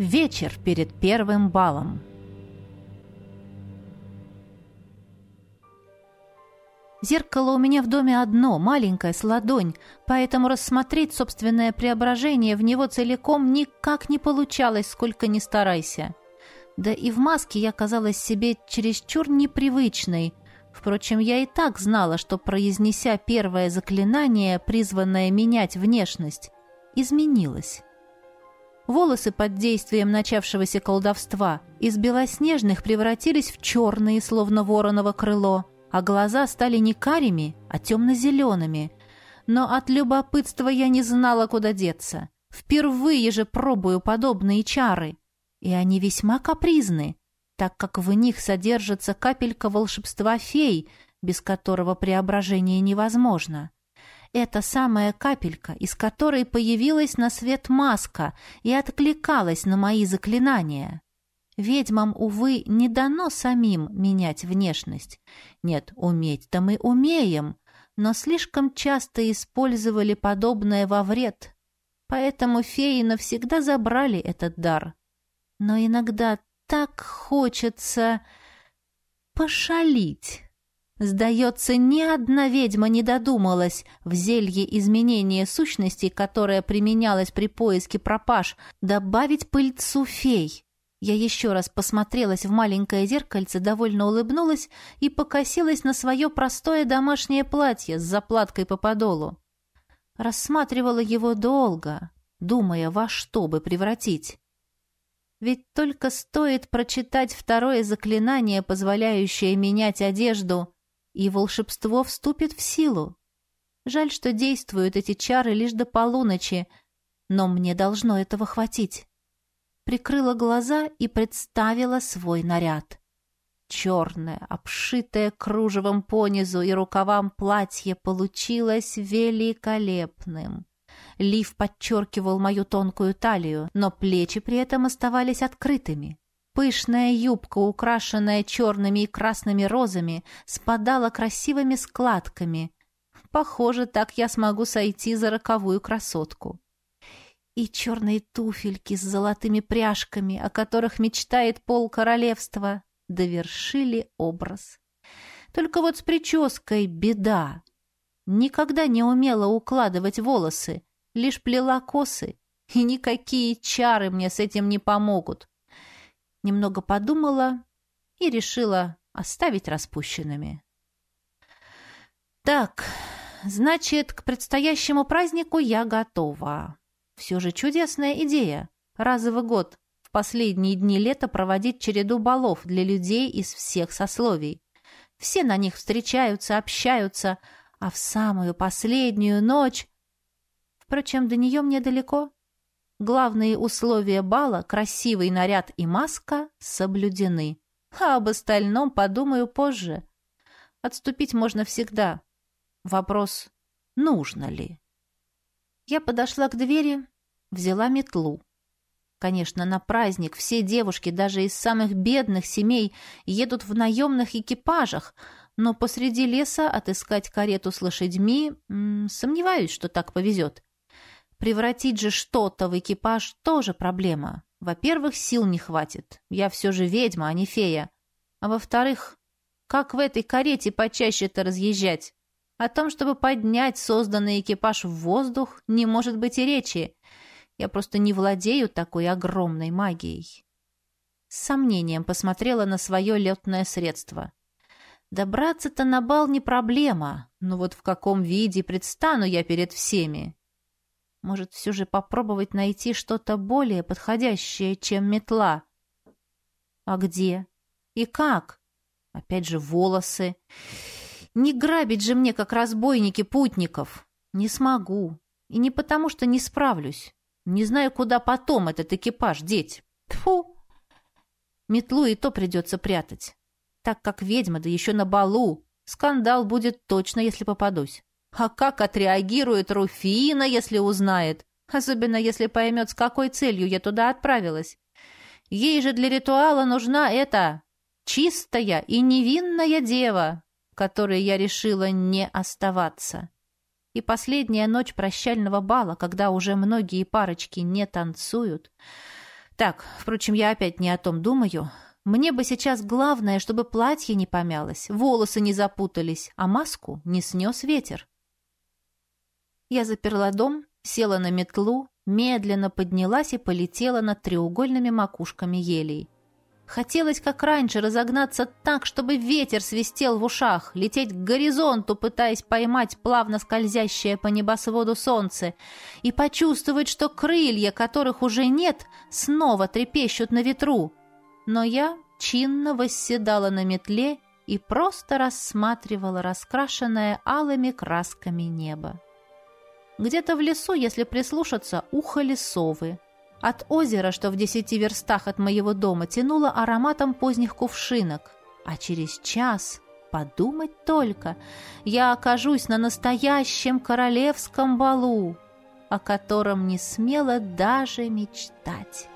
Вечер перед первым балом. Зеркало у меня в доме одно, маленькое, с ладонь, поэтому рассмотреть собственное преображение в него целиком никак не получалось, сколько ни старайся. Да и в маске я казалась себе чересчур непривычной. Впрочем, я и так знала, что, произнеся первое заклинание, призванное менять внешность, изменилась. Волосы под действием начавшегося колдовства из белоснежных превратились в черные, словно вороново крыло, а глаза стали не карими, а темно-зелеными. Но от любопытства я не знала, куда деться. Впервые же пробую подобные чары. И они весьма капризны, так как в них содержится капелька волшебства фей, без которого преображение невозможно. Это самая капелька, из которой появилась на свет маска и откликалась на мои заклинания. Ведьмам, увы, не дано самим менять внешность. Нет, уметь-то мы умеем, но слишком часто использовали подобное во вред. Поэтому феи навсегда забрали этот дар. Но иногда так хочется пошалить. Сдается, ни одна ведьма не додумалась в зелье изменения сущности, которое применялось при поиске пропаж, добавить пыльцу фей. Я еще раз посмотрелась в маленькое зеркальце, довольно улыбнулась и покосилась на свое простое домашнее платье с заплаткой по подолу. Рассматривала его долго, думая, во что бы превратить. Ведь только стоит прочитать второе заклинание, позволяющее менять одежду, и волшебство вступит в силу. Жаль, что действуют эти чары лишь до полуночи, но мне должно этого хватить прикрыла глаза и представила свой наряд. Черное, обшитое кружевом понизу и рукавам платье получилось великолепным. Лиф подчеркивал мою тонкую талию, но плечи при этом оставались открытыми. Пышная юбка, украшенная черными и красными розами, спадала красивыми складками. Похоже, так я смогу сойти за роковую красотку и черные туфельки с золотыми пряжками, о которых мечтает пол королевства, довершили образ. Только вот с прической беда. Никогда не умела укладывать волосы, лишь плела косы, и никакие чары мне с этим не помогут. Немного подумала и решила оставить распущенными. Так, значит, к предстоящему празднику я готова. Все же чудесная идея. Разовый год в последние дни лета проводить череду балов для людей из всех сословий. Все на них встречаются, общаются, а в самую последнюю ночь... Впрочем, до нее мне далеко. Главные условия бала, красивый наряд и маска, соблюдены. А об остальном подумаю позже. Отступить можно всегда. Вопрос, нужно ли? Я подошла к двери, взяла метлу. Конечно, на праздник все девушки, даже из самых бедных семей, едут в наемных экипажах, но посреди леса отыскать карету с лошадьми... М -м, сомневаюсь, что так повезет. Превратить же что-то в экипаж тоже проблема. Во-первых, сил не хватит. Я все же ведьма, а не фея. А во-вторых, как в этой карете почаще-то разъезжать? О том, чтобы поднять созданный экипаж в воздух, не может быть и речи. Я просто не владею такой огромной магией. С сомнением посмотрела на свое летное средство. Добраться-то на бал не проблема, но вот в каком виде предстану я перед всеми? Может, все же попробовать найти что-то более подходящее, чем метла? А где? И как? Опять же, волосы. Не грабить же мне, как разбойники, путников. Не смогу. И не потому, что не справлюсь. Не знаю, куда потом этот экипаж деть. Тьфу! Метлу и то придется прятать. Так как ведьма, да еще на балу. Скандал будет точно, если попадусь. А как отреагирует Руфина, если узнает? Особенно, если поймет, с какой целью я туда отправилась. Ей же для ритуала нужна эта чистая и невинная дева, которой я решила не оставаться. И последняя ночь прощального бала, когда уже многие парочки не танцуют, Так, впрочем, я опять не о том думаю. Мне бы сейчас главное, чтобы платье не помялось, волосы не запутались, а маску не снес ветер. Я заперла дом, села на метлу, медленно поднялась и полетела над треугольными макушками елей. Хотелось, как раньше, разогнаться так, чтобы ветер свистел в ушах, лететь к горизонту, пытаясь поймать плавно скользящее по небосводу солнце, и почувствовать, что крылья, которых уже нет, снова трепещут на ветру. Но я чинно восседала на метле и просто рассматривала раскрашенное алыми красками небо. Где-то в лесу, если прислушаться, ухали совы. От озера, что в десяти верстах от моего дома, тянуло ароматом поздних кувшинок. А через час, подумать только, я окажусь на настоящем королевском балу, о котором не смела даже мечтать».